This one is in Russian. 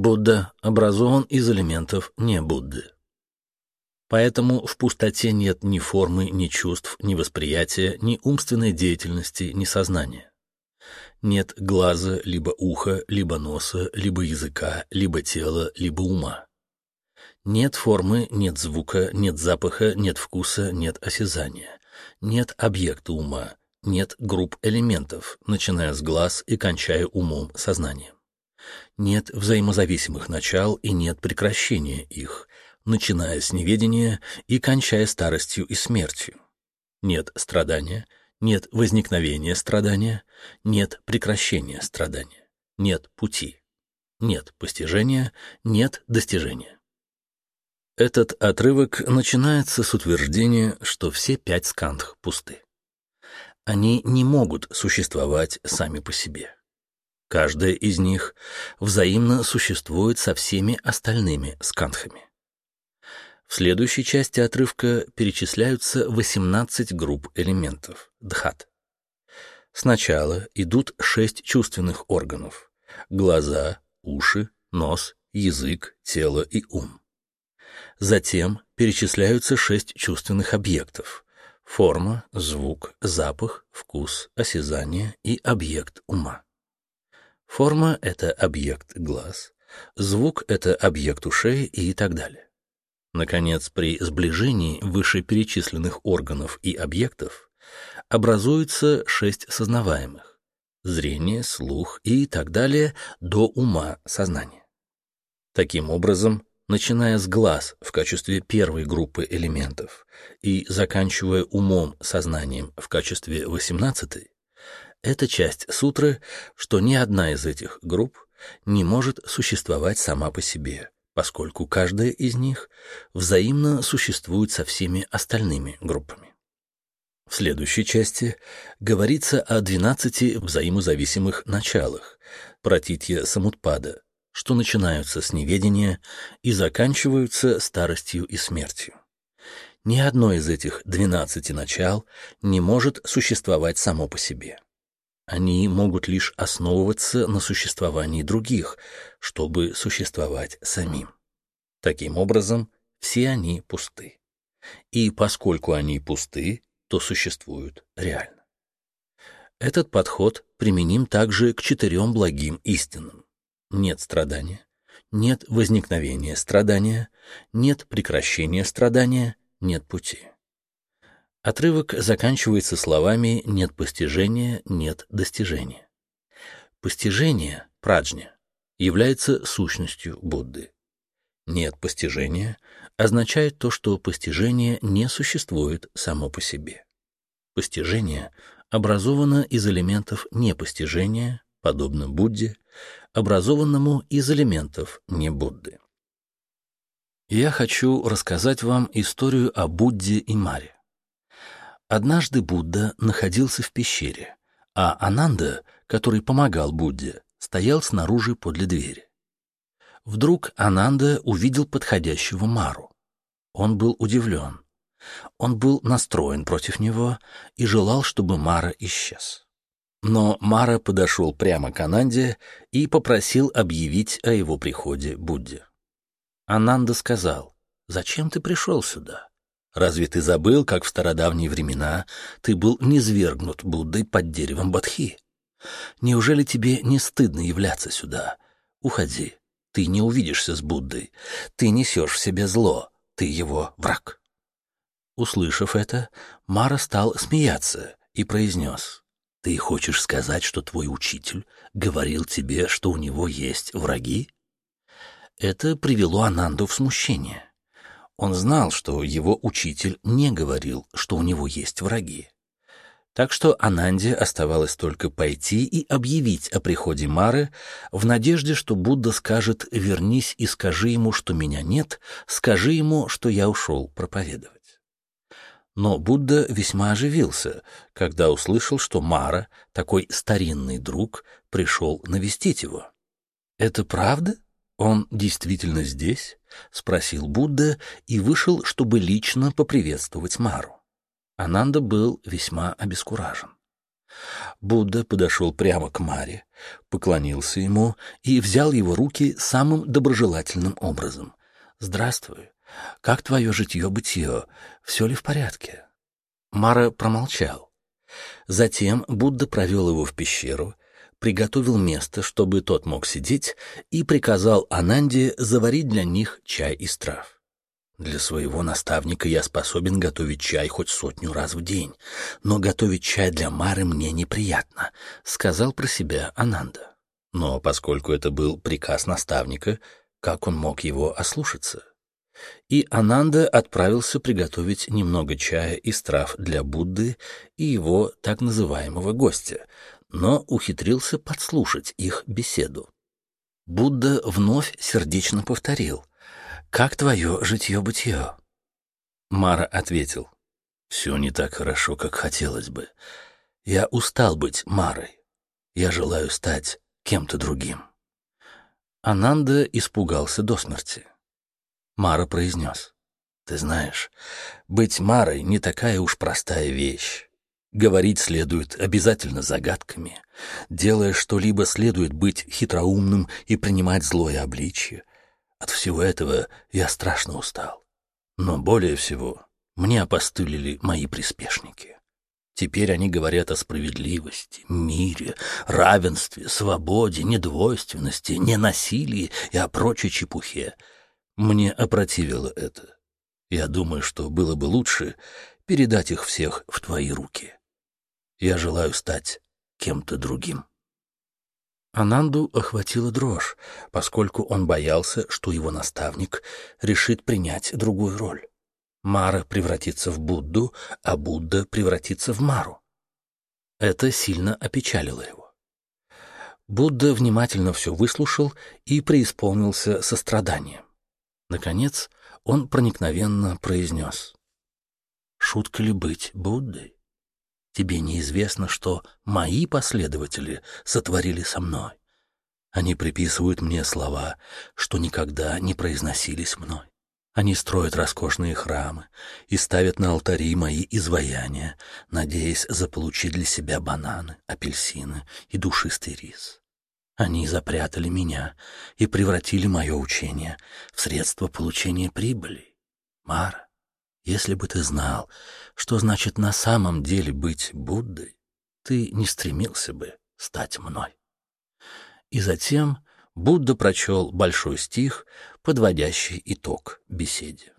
Будда образован из элементов не Будды. Поэтому в пустоте нет ни формы, ни чувств, ни восприятия, ни умственной деятельности, ни сознания. Нет глаза, либо уха, либо носа, либо языка, либо тела, либо ума. Нет формы, нет звука, нет запаха, нет вкуса, нет осязания. Нет объекта ума, нет групп элементов, начиная с глаз и кончая умом, сознанием. Нет взаимозависимых начал и нет прекращения их, начиная с неведения и кончая старостью и смертью. Нет страдания, нет возникновения страдания, нет прекращения страдания, нет пути, нет постижения, нет достижения. Этот отрывок начинается с утверждения, что все пять скандх пусты. Они не могут существовать сами по себе. Каждая из них взаимно существует со всеми остальными скандхами. В следующей части отрывка перечисляются 18 групп элементов дхат. Сначала идут шесть чувственных органов – глаза, уши, нос, язык, тело и ум. Затем перечисляются шесть чувственных объектов – форма, звук, запах, вкус, осязание и объект ума. Форма – это объект глаз, звук – это объект ушей и так далее. Наконец, при сближении вышеперечисленных органов и объектов образуется шесть сознаваемых – зрение, слух и так далее до ума сознания. Таким образом, начиная с глаз в качестве первой группы элементов и заканчивая умом сознанием в качестве восемнадцатой, эта часть сутры, что ни одна из этих групп не может существовать сама по себе – поскольку каждая из них взаимно существует со всеми остальными группами. В следующей части говорится о 12 взаимозависимых началах пратитья самутпада, что начинаются с неведения и заканчиваются старостью и смертью. Ни одно из этих 12 начал не может существовать само по себе. Они могут лишь основываться на существовании других, чтобы существовать самим. Таким образом, все они пусты. И поскольку они пусты, то существуют реально. Этот подход применим также к четырем благим истинам. Нет страдания, нет возникновения страдания, нет прекращения страдания, нет пути. Отрывок заканчивается словами «нет постижения, нет достижения». Постижение, праджня, является сущностью Будды. Нет постижения означает то, что постижение не существует само по себе. Постижение образовано из элементов непостижения, подобно Будде, образованному из элементов не Будды. Я хочу рассказать вам историю о Будде и Маре. Однажды Будда находился в пещере, а Ананда, который помогал Будде, стоял снаружи подле двери. Вдруг Ананда увидел подходящего Мару. Он был удивлен. Он был настроен против него и желал, чтобы Мара исчез. Но Мара подошел прямо к Ананде и попросил объявить о его приходе Будде. Ананда сказал, «Зачем ты пришел сюда? Разве ты забыл, как в стародавние времена ты был низвергнут Буддой под деревом Бадхи? Неужели тебе не стыдно являться сюда? Уходи. Ты не увидишься с Буддой. Ты несешь в себе зло. Ты его враг. Услышав это, Мара стал смеяться и произнес. Ты хочешь сказать, что твой учитель говорил тебе, что у него есть враги? Это привело Ананду в смущение. Он знал, что его учитель не говорил, что у него есть враги. Так что Ананде оставалось только пойти и объявить о приходе Мары в надежде, что Будда скажет «вернись и скажи ему, что меня нет, скажи ему, что я ушел проповедовать». Но Будда весьма оживился, когда услышал, что Мара, такой старинный друг, пришел навестить его. «Это правда?» «Он действительно здесь?» — спросил Будда и вышел, чтобы лично поприветствовать Мару. Ананда был весьма обескуражен. Будда подошел прямо к Маре, поклонился ему и взял его руки самым доброжелательным образом. «Здравствуй. Как твое житье-бытие? Все ли в порядке?» Мара промолчал. Затем Будда провел его в пещеру, приготовил место, чтобы тот мог сидеть, и приказал Ананде заварить для них чай из трав. Для своего наставника я способен готовить чай хоть сотню раз в день, но готовить чай для Мары мне неприятно, сказал про себя Ананда. Но поскольку это был приказ наставника, как он мог его ослушаться? И Ананда отправился приготовить немного чая из трав для Будды и его так называемого гостя, но ухитрился подслушать их беседу. Будда вновь сердечно повторил как твое житье-бытие?» Мара ответил. «Все не так хорошо, как хотелось бы. Я устал быть Марой. Я желаю стать кем-то другим». Ананда испугался до смерти. Мара произнес. «Ты знаешь, быть Марой не такая уж простая вещь. Говорить следует обязательно загадками. Делая что-либо, следует быть хитроумным и принимать злое обличье. От всего этого я страшно устал. Но более всего мне опостылили мои приспешники. Теперь они говорят о справедливости, мире, равенстве, свободе, недвойственности, ненасилии и о прочей чепухе. Мне опротивило это. Я думаю, что было бы лучше передать их всех в твои руки. Я желаю стать кем-то другим. Ананду охватила дрожь, поскольку он боялся, что его наставник решит принять другую роль. Мара превратится в Будду, а Будда превратится в Мару. Это сильно опечалило его. Будда внимательно все выслушал и преисполнился состраданием. Наконец, он проникновенно произнес. «Шутка ли быть Буддой? Тебе неизвестно, что мои последователи сотворили со мной. Они приписывают мне слова, что никогда не произносились мной. Они строят роскошные храмы и ставят на алтари мои изваяния, надеясь заполучить для себя бананы, апельсины и душистый рис. Они запрятали меня и превратили мое учение в средство получения прибыли. Мара, если бы ты знал, что значит на самом деле быть Буддой, ты не стремился бы стать мной. И затем Будда прочел большой стих, подводящий итог беседе.